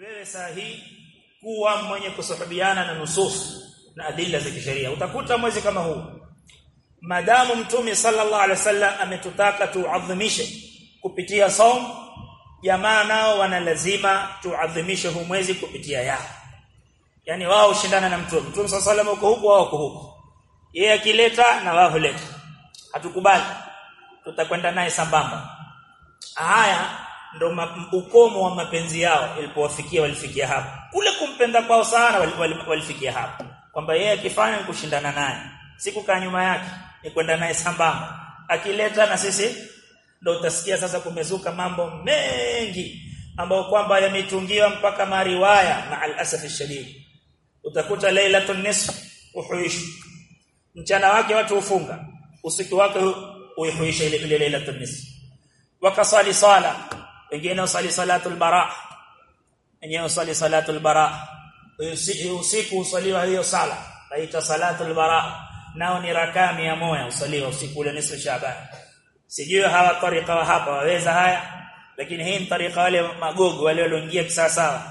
wewe sahi kuwa mwenye kusahibiana na nusus na adila za kisheria. Utakuta mwezi kama huu. Madamu mtume sallallahu alaihi wasallam ametutaka tuadhimishe kupitia saum. Jamaa nao wana lazima tuadhimishe huu mwezi kupitia yao. Yani wao ushindana na mtume. Mtume sallallahu alaihi wasallam uko huko wao uko huko yeye akileta na wao huleta. Hatukubali. Tutakwenda naye sambamba. Haya ndo ukomo wa mapenzi yao ilipowafikia walifikia hapo. Kule kumpenda kwao sana walifikia hapo. Kwamba yeye akifanya kushindana naye. Sikukaa nyuma yake ni kwenda naye sambamba. Akileta na sisi ndo utasikia sasa kumezuka mambo mengi ambayo kwamba yametungiwa mpaka mariwaya na al-asaf utakuta lailatul nisf uhuishu. Mchana wake watu ufunga usiku wake uihuisha ile lailatul nisf. Wakasali sala wengine usali salatul bara. Wengine usali salatul bara. Usiku usaliwa hiyo sala naita salatul bara. Nao ni rakaa 100 usaliwa usiku ule nisfu Shaaban sijui hawa tariqa wa hapa. Waweza haya lakini hii tariqa wale magogo wale walioingia kisasa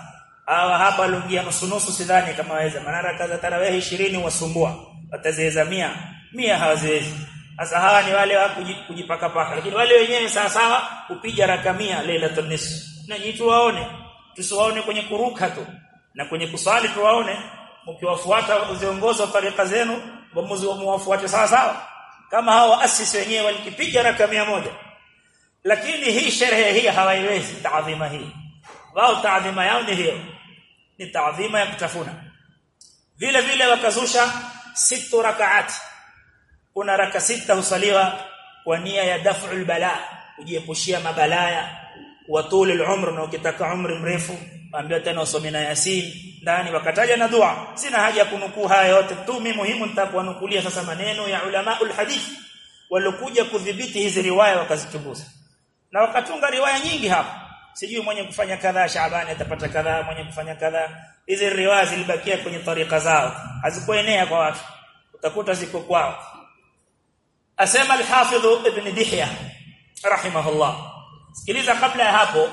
hawa hapa walioingia nusu sidhani kama waweza maana raka tarawih 20 wasumbua wataziweza 100 100 hawaziwezi sasa hawa ni wale wa kujipaka paka. Lakini wale wenyewe sawa sawa kupiga rakamia 100 lailatul nisf. Na nyinyi waone tusiwaone kwenye kuruka tu. Na kwenye kusali tuwaone. Mkiwafuata viongozi wa tarika zenu waamuzi muwafuate sawa sawa. Kama hao asisi wenyewe walikipiga rakamia moja. Lakini hii sherehe hii hawaiwezi taadhima hii. Wao taadhima yao ni hiyo. Ni taadhima ya kutafuna. Vile vile wakazusha situ rakaat kuna raka sita usaliwa kwa nia ya daf'ul bala kujiepushia mabalaya wa tulul umr na ukitaka umri mrefu ambia tena usome na yasin ndani wakataja na dua. Sina haja kunukuu haya yote tu mimi muhimu nitakuanukulia sasa maneno ya ulama hadith walokuja kudhibiti hizi riwaya wakazichunguza. Na wakatunga riwaya nyingi hapa. Sijui mwenye kufanya kadhaa Shaabani atapata kadhaa mwenye kufanya kadhaa hizi riwaya zilibakia kwenye tarika zao hazikuenea kwa watu. Utakuta ziko kwao asema al-hafidh ibn dihya rahimahullah sikiliza kabla ya hapo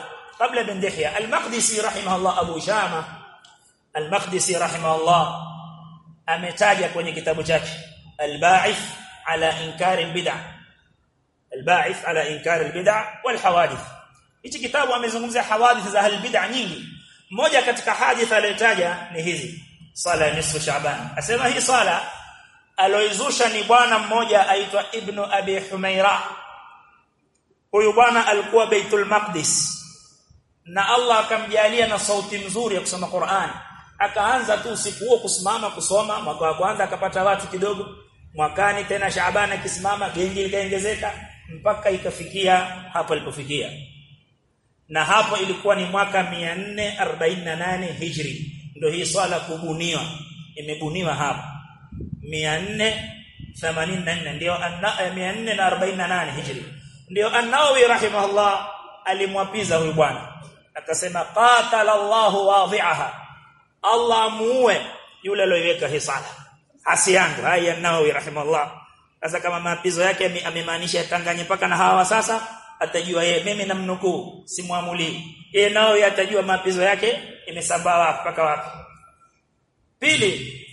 دحية المقدسي رحمه الله أبو شامة المقدسي رحمه الله ametaja kwenye kitabu chake al-ba'ith ala inkar al-bid'ah al-ba'ith ala inkar al-bid'ah wal hawadith hichi kitabu amezungumzia hawadith za al-bid'ah nyingi moja katika haditha aliyotaja ni hizi sala nisfu shaaban asema hii sala aloizusha ni bwana mmoja aitwa ibn abi humaira. Huyu bwana alikuwa baitul maqdis. Na Allah akamjalia na sauti nzuri ya kusoma Qur'an. Akaanza tu usiku huo kusimama kusoma mwaka wa kwanza akapata watu kidogo. Mwakani tena Shaaban akisimama gengi likaongezeka mpaka ikafikia hapo alipofikia. Na hapo ilikuwa ni mwaka 448 Hijri. Ndio hii swala kubuniwa. Imebuniwa hapa 484 ndio 448 Hijri. Ndio An-Nawawi rahimahullah alimwapiza huyu bwana. Akasema qatala Allahu wadhi'aha Allah muue yule aliyoiweka hisala hasi yangu haya Nawawi rahimahullah. Sasa kama maapizo yake amemaanisha tanganye paka na hawa sasa atajua yeye. Mimi namnukuu simwamuli yeye nao atajua maapizo yake imesambaa paka wapi. Pili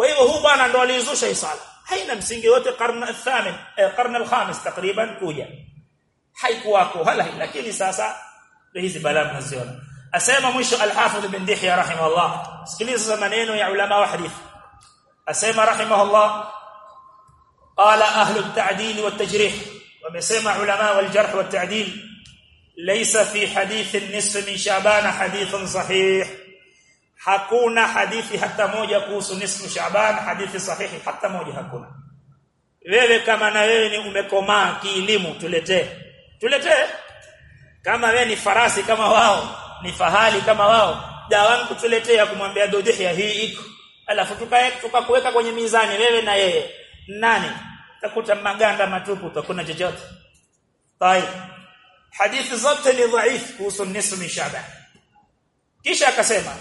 kwa hivyo huu bwana ndo alizusha hii sala haina msingi wote karne al-thamin eh, karne al-khamis takriban kuja haikuwako hala lakini sasa hizi balaa mnaziona asema mwisho al-hafidh ibn dihya rahimahullah sikiliza maneno ya ulama wa hadith asema rahimahullah qala ahlu at-ta'dil wa at-tajrih wamesema ulama wal jarh wa at-ta'dil laysa fi hadith an-nisf min sha'ban hadithun sahih hakuna hadithi hata moja kuhusu nisfu sha'ban hadithi sahihi hata moja hakuna wewe kama na wewe ni umekomaa kielimu tuletee tuletee kama wewe ni farasi kama wao ni fahali kama wao dawan kutuletea kumwambia dodihia hii iko alafu tukae tukakuweka kwenye mizani wewe na yeye nani utakuta maganda matupu utakuna chochote طيب hadithi zote ni dhaif kuhusu nisfu min sha'ban kisha akasema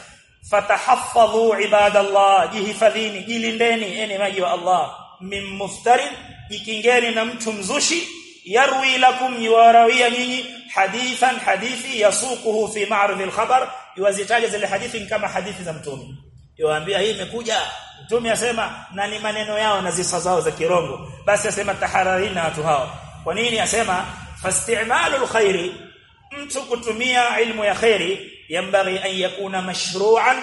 fatahaffadhu ibadallah jihifadhini jilindeni eni maji wa Allah. Min muftarin jikingeni na mtu mzushi yarwi lakum yuwarawia nyinyi hadithan hadithi yasuquhu fi ma'rad al-khabar yuwazitaja zile hadithi kama hadithi za mtume. Yuwaambia hii imekuja. Mtume asema na ni maneno yao na zisa zao za kirongo. Basi asema tahararina watu hao. Kwa nini asema fasti'malul khairi mtu kutumia ilmu ya khairi yambaghi an yakuna mashru'an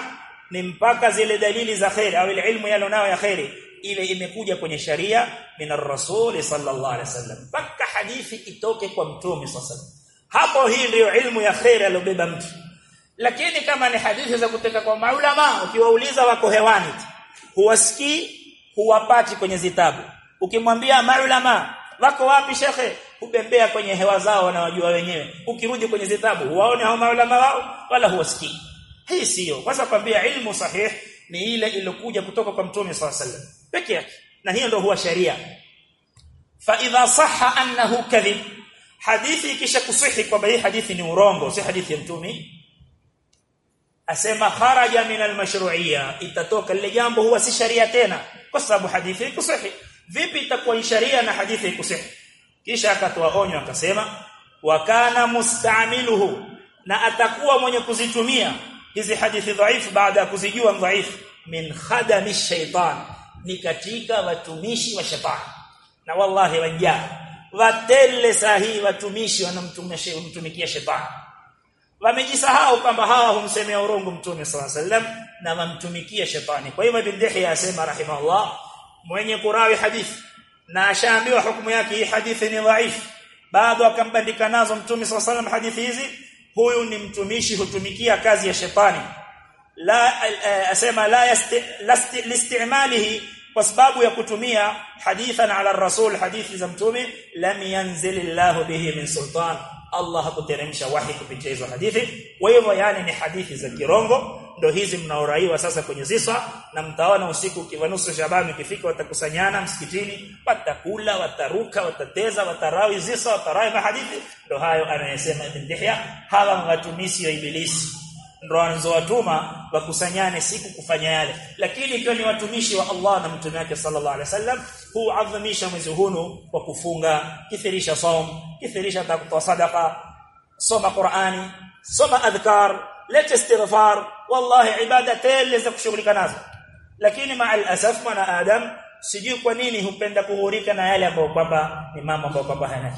ni mpaka zile dalili za khair au ile ilmu yalo nayo ya khair ile imekuja kwenye sharia min ar-rasul sallallahu alaihi wasallam. Mpaka hadithi itoke kwa mtume sallallahu hapo hii ndio ilmu ya khair alobeba mtu. Lakini kama ni hadithi za kutoka kwa maulama ukiwauliza wako hewani huwasikii huwapati kwenye zitabu. Ukimwambia maulama wako wapi shekhe ubembea kwenye hewa zao wanawajua wenyewe. Ukirudi kwenye zitabu waone hao maulama wao wala huwasikii. Hii sio kwanza kwambia ilmu sahih ni ile iliyokuja kutoka kwa mtume sallallahu alaihi peke yake. Na hiyo ndio huwa sharia. Fa idha sahha annahu kadhib. Hadithi ikisha kusihi kwamba hii hadithi ni urongo si hadithi ya mtume. Asema kharaja min almashru'iyya. Itatoka. Lile jambo huwa si sharia tena. Kwa sababu hadithi ikusihi vipi itakuwa sharia na hadithi ikusihi kisha akatoa onyo akasema wa kana mustamiluhu na atakuwa mwenye kuzitumia hizi hadithi dhaifu baada ya kuzijua dhaifu. Min khadami shaitan ni katika watumishi wa shetani. Na wallahi wajaa watele sahihi watumishi wanamtumikia shetani. Wamejisahau kwamba hawa humsemea urongo mtume sallallahu alaihi wasallam na wamtumikia shetani. Kwa hivyo ibn Dihya asema rahimahullah mwenye kurawi hadithi na ashaambiwa hukumu yake hii hadithi ni dhaifu. Bado akambandika nazo mtume sallallahu alaihi hadithi hizi huyu ni mtumishi hutumikia kazi ya shetani. La asema la listimalihi kwa sababu ya kutumia hadithan ala rasul hadithi za mtume lam yanzilillahu bihi min sultan Allah hakuteremsha wahi kupitia hizo hadithi. Kwa hivyo yani ni hadithi za kirongo. Ndo hizi mnaoraiwa sasa kwenye zisa na mtaona usiku kivanusu shabani ikifika watakusanyana msikitini watakula wataruka watateza watarawi zisa watarawi mahadithi. Ndo hayo anayesema Ibn Dihya. Hawa watumishi wa ibilisi ndo anazowatuma wakusanyane siku kufanya yale. Lakini ikiwa ni watumishi wa Allah na mtume wake sallallahu alaihi wasallam huadhimisha mwezi huu kwa kufunga kithirisha saum kithirisha takutoa sadaqa soma Qur'ani soma adhkar leta istighfar. Wallahi ibada tele za kushughulika nazo. Lakini ma'al asaf mwana adam sijui kwa nini hupenda kuhurika na yale ambayo kwamba ni mambo ambayo kwamba hayana